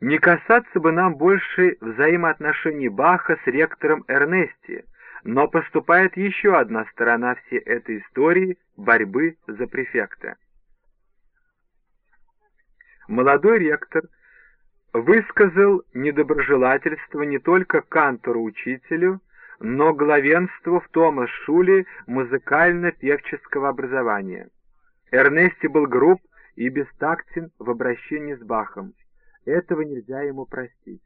Не касаться бы нам больше взаимоотношений Баха с ректором Эрнести, но поступает еще одна сторона всей этой истории борьбы за префекта. Молодой ректор высказал недоброжелательство не только кантору-учителю, но главенству в Томас Шуле музыкально-певческого образования. Эрнести был груб и бестактен в обращении с Бахом. Этого нельзя ему простить.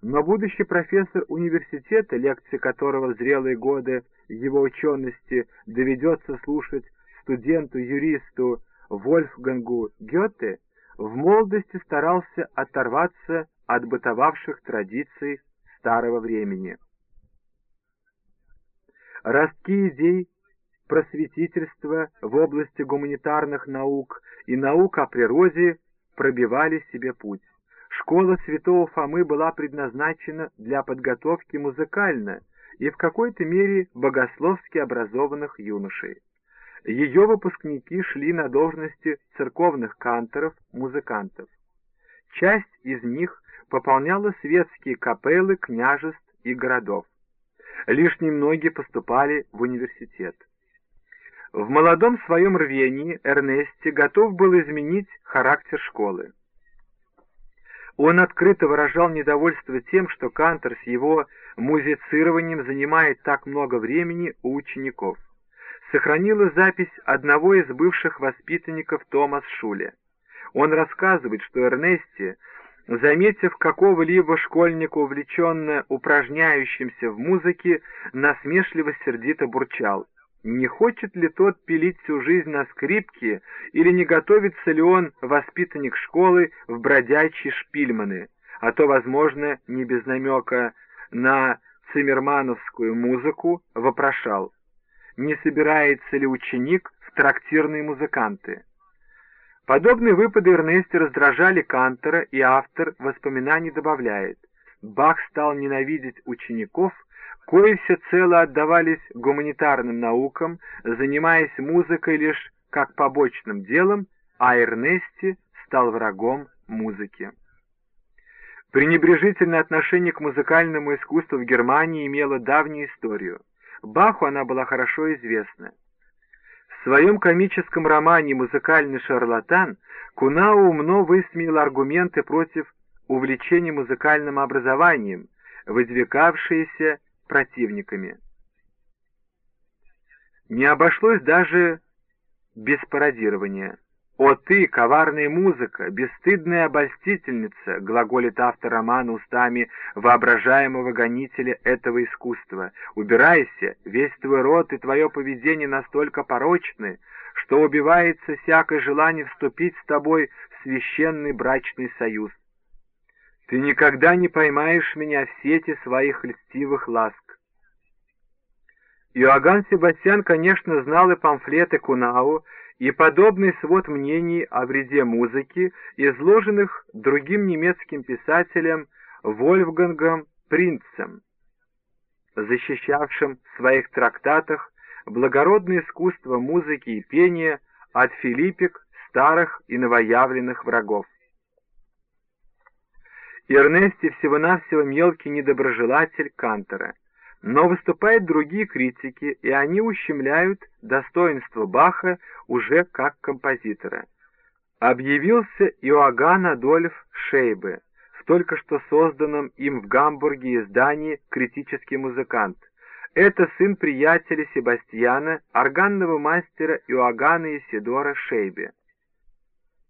Но будущий профессор университета, лекции которого в зрелые годы его учености доведется слушать студенту-юристу Вольфгангу Гёте, в молодости старался оторваться от бытовавших традиций старого времени. Ростки идей просветительства в области гуманитарных наук и наук о природе пробивали себе путь. Школа святого Фомы была предназначена для подготовки музыкально и в какой-то мере богословски образованных юношей. Ее выпускники шли на должности церковных канторов, музыкантов. Часть из них пополняла светские капеллы княжеств и городов. Лишь немногие поступали в университет. В молодом своем рвении Эрнести готов был изменить характер школы. Он открыто выражал недовольство тем, что Кантор с его музицированием занимает так много времени у учеников сохранилась запись одного из бывших воспитанников Томас Шуле. Он рассказывает, что Эрнести, заметив какого-либо школьника, увлеченно упражняющимся в музыке, насмешливо-сердито бурчал. Не хочет ли тот пилить всю жизнь на скрипке, или не готовится ли он, воспитанник школы, в бродячие шпильманы, а то, возможно, не без намека на циммермановскую музыку, вопрошал не собирается ли ученик в трактирные музыканты. Подобные выпады Эрнести раздражали Кантера, и автор воспоминаний добавляет, Бах стал ненавидеть учеников, кои всецело отдавались гуманитарным наукам, занимаясь музыкой лишь как побочным делом, а Эрнести стал врагом музыки. Пренебрежительное отношение к музыкальному искусству в Германии имело давнюю историю. Баху она была хорошо известна. В своем комическом романе «Музыкальный шарлатан» Кунау умно высмеял аргументы против увлечения музыкальным образованием, выдвигавшиеся противниками. Не обошлось даже без пародирования. «О ты, коварная музыка, бесстыдная обольстительница!» — глаголит автор романа устами воображаемого гонителя этого искусства. «Убирайся, весь твой род и твое поведение настолько порочны, что убивается всякое желание вступить с тобой в священный брачный союз. Ты никогда не поймаешь меня в сети своих льстивых ласк». Иоганн Себастьян, конечно, знал и памфлеты Кунау, и подобный свод мнений о вреде музыки, изложенных другим немецким писателем Вольфгангом Принцем, защищавшим в своих трактатах благородное искусство музыки и пения от филиппик старых и новоявленных врагов. Эрнести всего-навсего мелкий недоброжелатель Кантера. Но выступают другие критики, и они ущемляют достоинство Баха уже как композитора. Объявился Иоганн Адольф Шейбе в только что созданном им в Гамбурге издании «Критический музыкант». Это сын приятеля Себастьяна, органного мастера Иоганна Исидора Шейбе.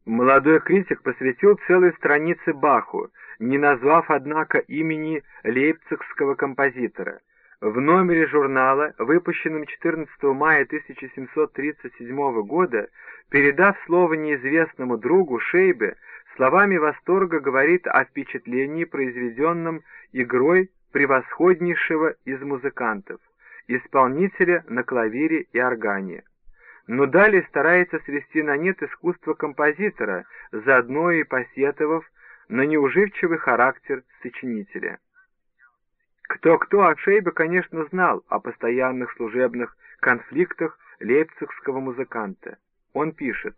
Молодой критик посвятил целые страницы Баху, не назвав, однако, имени лейпцигского композитора – в номере журнала, выпущенном 14 мая 1737 года, передав слово неизвестному другу Шейбе, словами восторга говорит о впечатлении, произведенном игрой превосходнейшего из музыкантов, исполнителя на клавире и органе. Но далее старается свести на нет искусство композитора, заодно и посетовав на неуживчивый характер сочинителя. Кто-кто, а Шейбе, конечно, знал о постоянных служебных конфликтах лейпцигского музыканта. Он пишет,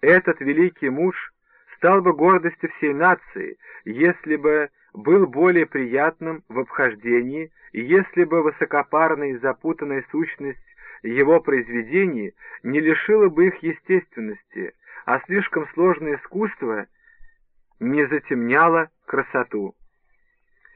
«Этот великий муж стал бы гордостью всей нации, если бы был более приятным в обхождении, если бы высокопарная и запутанная сущность его произведений не лишила бы их естественности, а слишком сложное искусство не затемняло красоту.